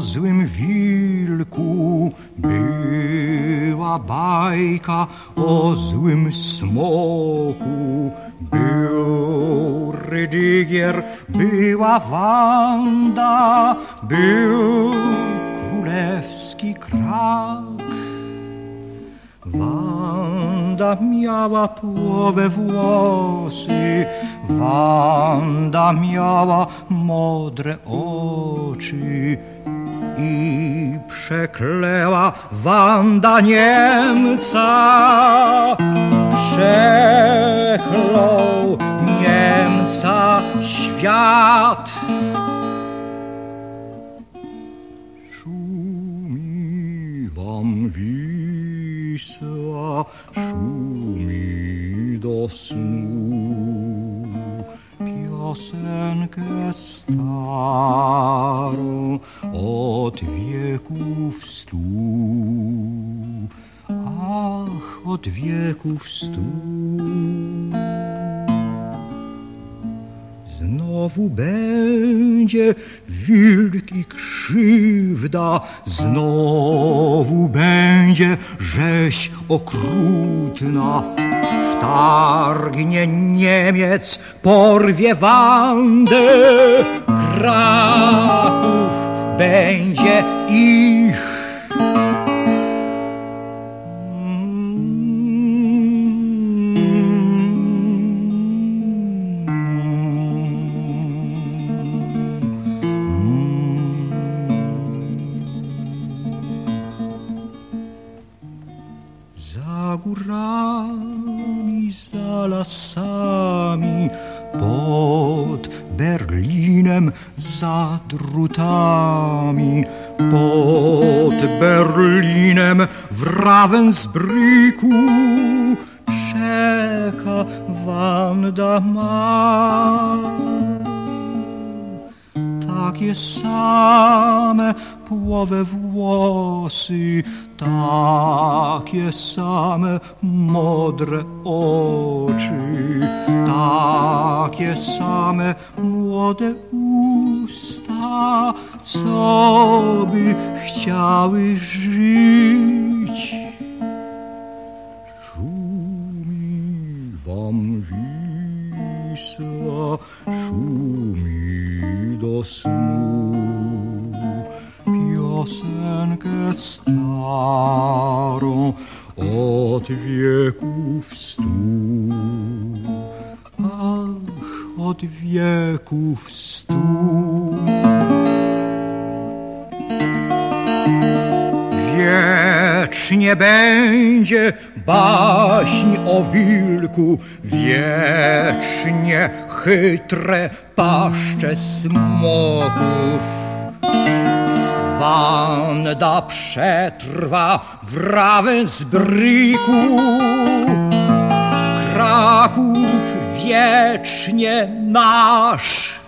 złym wilku, była bajka o złym smoku. Był Rydygier, była Wanda, był królewski krak. Wanda miała płowe włosy, Wanda miała modre oczy i przekleła Wanda Niemca. Przeklął Niemca świat. Wisła, szumi do snu. Piosenkę starą od wieków stu. Ach, od wieków stu. Znowu będzie wilki krzywda, znowu będzie rzeź okrutna. Wtargnie Niemiec, porwie Wandę, Kraków będzie ich. Za górami, za lasami, pod Berlinem, za drutami, pod Berlinem w Ravensbrücku czeka Wanda ma takie same płowe włosy, takie same modre oczy, takie same młode usta, co by chciały żyć. Szumi wam Wisła, szumi do snu. Piosenkę starą od wieków stu. Ach, od wieków stu. Wiecznie będzie baśń o wilku, wiecznie chytre paszcze smoków. Wanda przetrwa w Ravensbrücku, Kraków wiecznie nasz.